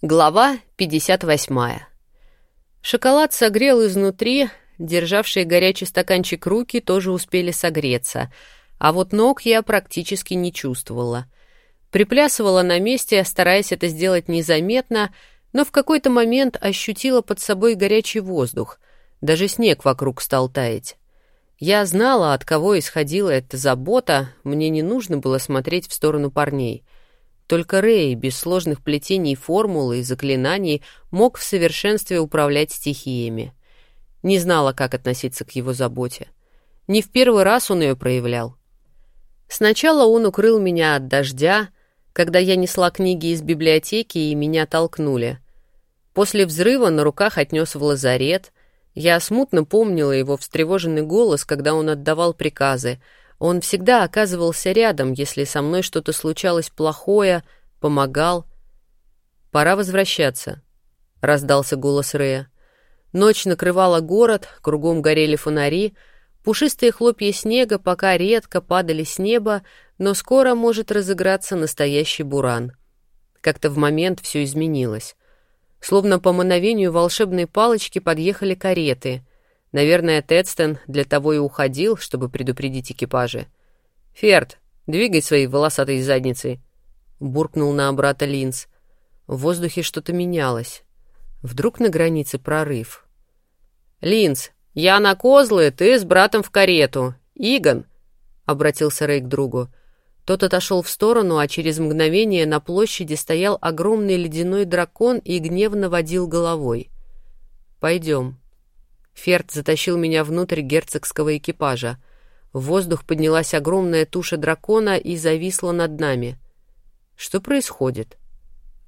Глава 58. Шоколад согрел изнутри, державшие горячий стаканчик руки тоже успели согреться, а вот ног я практически не чувствовала. Приплясывала на месте, стараясь это сделать незаметно, но в какой-то момент ощутила под собой горячий воздух, даже снег вокруг стал таять. Я знала, от кого исходила эта забота, мне не нужно было смотреть в сторону парней — только Рэй без сложных плетений формулы и заклинаний мог в совершенстве управлять стихиями. Не знала, как относиться к его заботе. Не в первый раз он ее проявлял. Сначала он укрыл меня от дождя, когда я несла книги из библиотеки и меня толкнули. После взрыва на руках отнес в лазарет. Я смутно помнила его встревоженный голос, когда он отдавал приказы — он всегда оказывался рядом, если со мной что-то случалось плохое, помогал. «Пора возвращаться», — раздался голос Рея. Ночь накрывала город, кругом горели фонари, пушистые хлопья снега пока редко падали с неба, но скоро может разыграться настоящий буран. Как-то в момент все изменилось. Словно по мановению волшебной палочки подъехали кареты. Наверное, Тедстон для того и уходил, чтобы предупредить экипажи. «Ферд, двигай своей волосатой задницей», — буркнул на брата Линз. В воздухе что-то менялось. Вдруг на границе прорыв. «Линз, я на козлы, ты с братом в карету. Игон», — обратился Рэй к другу. Тот отошел в сторону, а через мгновение на площади стоял огромный ледяной дракон и гневно водил головой. «Пойдем», Ферд затащил меня внутрь герцогского экипажа. В воздух поднялась огромная туша дракона и зависла над нами. «Что происходит?»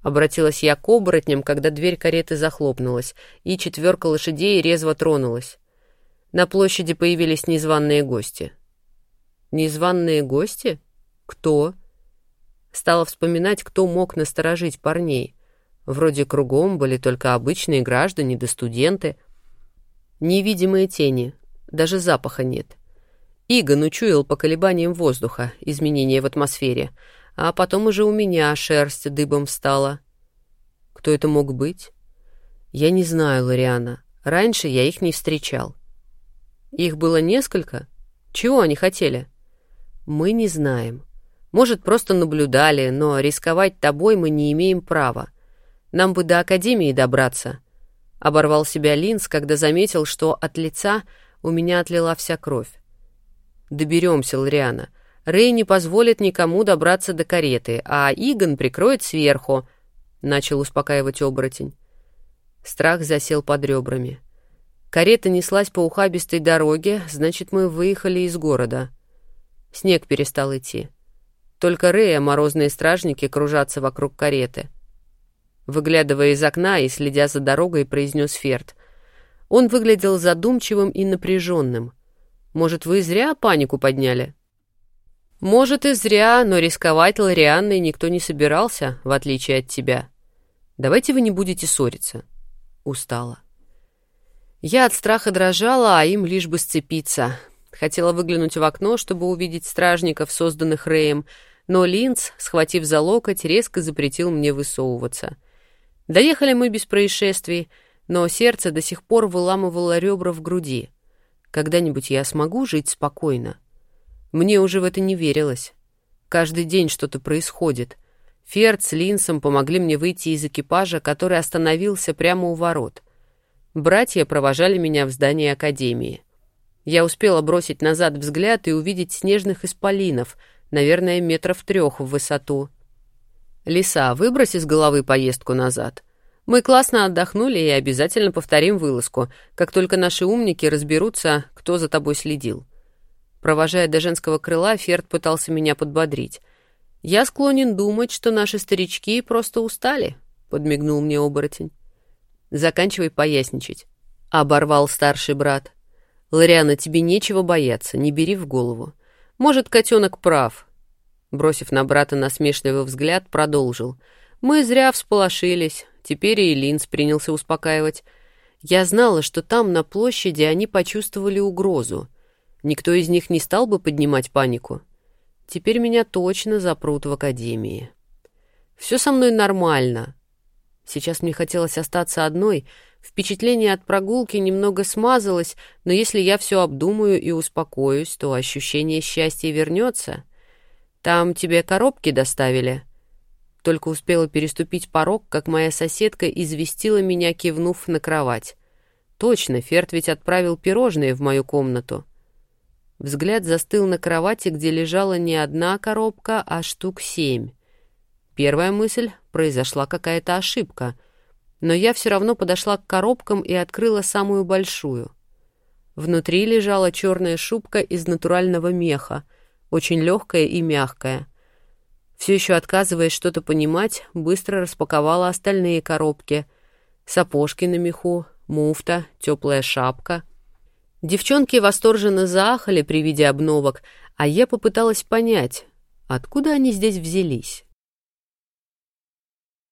Обратилась я к оборотням, когда дверь кареты захлопнулась, и четверка лошадей резво тронулась. На площади появились незваные гости. «Незваные гости? Кто?» Стала вспоминать, кто мог насторожить парней. Вроде кругом были только обычные граждане да студенты — Невидимые тени, даже запаха нет. Игон учуял по колебаниям воздуха, изменения в атмосфере, а потом уже у меня шерсть дыбом встала. Кто это мог быть? Я не знаю, Лориана. Раньше я их не встречал. Их было несколько? Чего они хотели? Мы не знаем. Может, просто наблюдали, но рисковать тобой мы не имеем права. Нам бы до Академии добраться — Оборвал себя Линз, когда заметил, что от лица у меня отлила вся кровь. «Доберемся, Лориана. Рэй не позволит никому добраться до кареты, а Игон прикроет сверху», — начал успокаивать оборотень. Страх засел под ребрами. Карета неслась по ухабистой дороге, значит, мы выехали из города. Снег перестал идти. Только Рэя морозные стражники кружатся вокруг кареты — выглядывая из окна и следя за дорогой, произнес Ферд. Он выглядел задумчивым и напряженным. «Может, вы зря панику подняли?» «Может, и зря, но рисковать Лорианной никто не собирался, в отличие от тебя. Давайте вы не будете ссориться». Устала. Я от страха дрожала, а им лишь бы сцепиться. Хотела выглянуть в окно, чтобы увидеть стражников, созданных Рэем, но Линц, схватив за локоть, резко запретил мне высовываться — Доехали мы без происшествий, но сердце до сих пор выламывало ребра в груди. Когда-нибудь я смогу жить спокойно? Мне уже в это не верилось. Каждый день что-то происходит. Ферд с Линсом помогли мне выйти из экипажа, который остановился прямо у ворот. Братья провожали меня в здание Академии. Я успела бросить назад взгляд и увидеть снежных исполинов, наверное, метров трех в высоту — «Лиса, выбрось из головы поездку назад. Мы классно отдохнули и обязательно повторим вылазку, как только наши умники разберутся, кто за тобой следил». Провожая до женского крыла, Ферд пытался меня подбодрить. «Я склонен думать, что наши старички просто устали», — подмигнул мне оборотень. «Заканчивай поясничать», — оборвал старший брат. «Лориана, тебе нечего бояться, не бери в голову. Может, котенок прав, Бросив на брата насмешливый взгляд, продолжил. «Мы зря всполошились. Теперь и Линз принялся успокаивать. Я знала, что там, на площади, они почувствовали угрозу. Никто из них не стал бы поднимать панику. Теперь меня точно запрут в академии. Все со мной нормально. Сейчас мне хотелось остаться одной. Впечатление от прогулки немного смазалось, но если я все обдумаю и успокоюсь, то ощущение счастья вернется. Там тебе коробки доставили?» Только успела переступить порог, как моя соседка известила меня, кивнув на кровать. «Точно, Ферд ведь отправил пирожные в мою комнату». Взгляд застыл на кровати, где лежала не одна коробка, а штук семь. Первая мысль — произошла какая-то ошибка. Но я все равно подошла к коробкам и открыла самую большую. Внутри лежала черная шубка из натурального меха, очень легкая и мягкая. Все еще отказываясь что-то понимать, быстро распаковала остальные коробки. Сапожки на меху, муфта, теплая шапка. Девчонки восторженно заахали при виде обновок, а я попыталась понять, откуда они здесь взялись.